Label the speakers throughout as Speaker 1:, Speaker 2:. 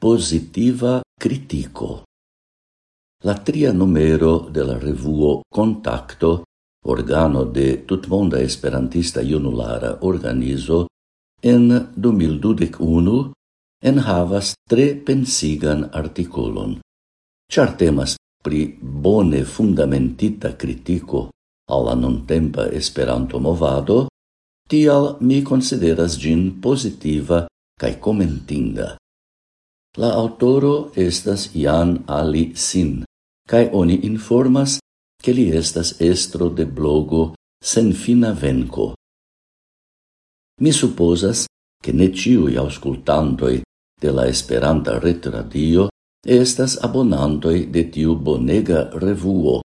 Speaker 1: Positiva critico. La tria numero de la revuo Contacto, organo de tutmonda esperantista junulara organizo, en 2021 en havas tre pensigan articolon. Char temas pri bone fundamentita critico alla nontempa esperanto movado, tial mi consideras gin positiva cae commentinda. La autoro estas Jan Ali Sin, kaj oni informas, ke li estas estro de blogo Sen Fina Venko. Mi supozas, ke ne ĉiuj aŭskultantoj de la Esperanta retradio estas abonantoj de tiu bonega revuo.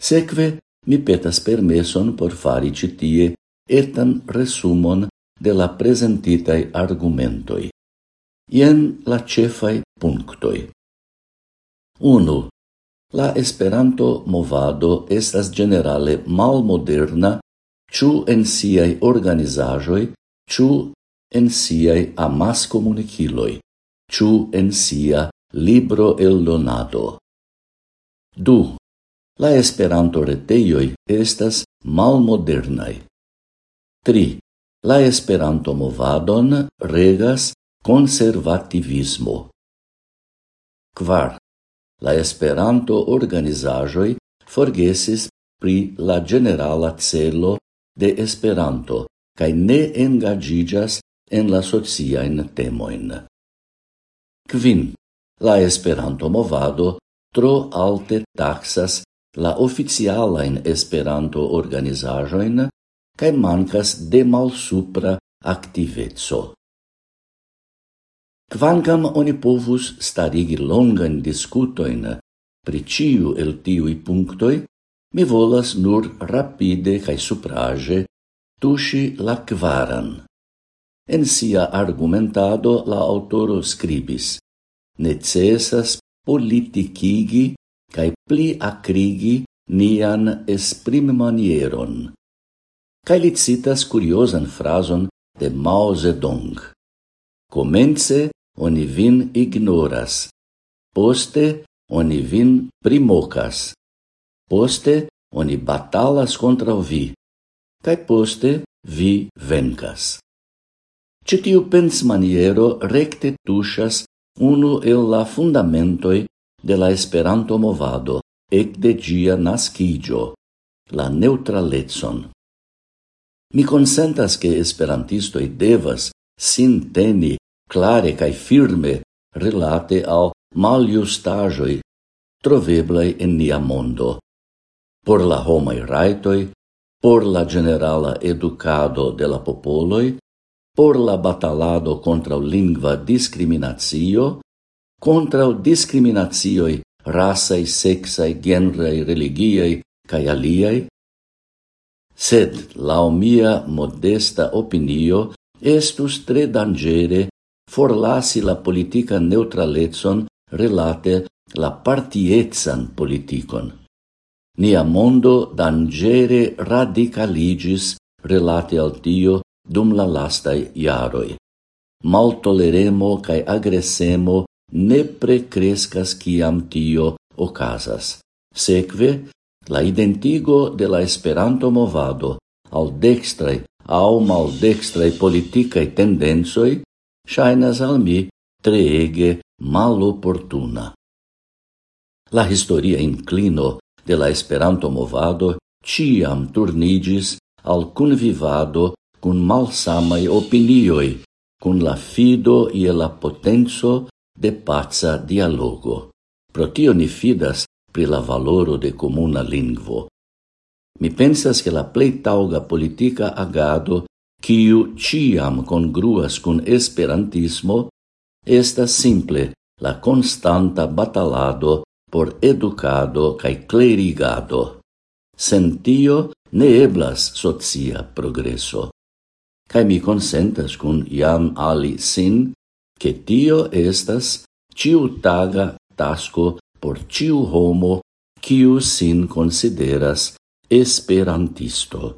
Speaker 1: Sekve, mi petas permeson por fari ĉi tie etan resumon de la presentitaj argumentoj. Ien la cefai punctoi. 1. La Esperanto movado estas generale malmoderna, ĉu en siaj organizajoi, ĉu en siaj amaskomunikiloj, ĉu en sia libro eldonado. 2. La esperanto reteioi estas malmodernaj. 3. La Esperanto-movadon regas conservativismo. Kvar, la Esperanto organizajoi forgesis pri la generala celo de Esperanto kaj ne engagigas en la sociajn temojn. Quin, la Esperanto-movado tro alte taksas la oficialajn esperanto organizajoin kaj mankas de malsupra aktiveco. Quancam oni povus starigi longan discutoin pri ciu el tiui punctoi, mi volas nur rapide cae suprage tusci la quaran. En sia argumentado la autoro scribis necessas politicigi cae pli acrigi nian esprim manieron. Cae licitas curiosan frason de Mao Zedong. Comence oni vin ignoras, poste oni vin primocas, poste oni batalas contra vi, cae poste vi vencas. Citiu pens maniero recte tushas unu el la fundamentoi de la Esperanto movado ec de gia nascigio, la neutraletson. Mi consentas che esperantistoi devas sin teni clare cae firme relate al maljustaĵoj troveblaj en nia mondo, por la homai raitoi, por la generala educado de la popoloi, por la batalado contra o lingua discriminatio, contra o discriminatioi rasai, sexai, genraj, religiaj cae aliaj, sed la mia modesta opinio estus tre dangere forlasi la politica neutraletson relate la partietzan politikon. Nia mondo dangere radicaligis relate al tio dum la lastai iaroi. Maltoleremo cae agresemo ne precrescas ciam tio ocasas. Seque, la identigo de la esperanto movado al dextrai au maldextrai politicae tendenzoi shainas al mi treege maloportuna. La historia inclino de la Esperanto movado ciam turnigis al convivado cun malsamai opinioi, cun la fido e la potenzo de pazza dialogo. Pro tio ni fidas pri la valoro de comuna lingvo. Mi pensas che la plei tauga politica agado quiu ciam congruas cun esperantismo, estas simple la constanta batalado por educado cae clerigado. Sen tio ne eblas socia progreso. Cae mi consentas cun iam ali sin, che tio estas ciutaga tasco por ciu homo, kiu sin consideras esperantisto.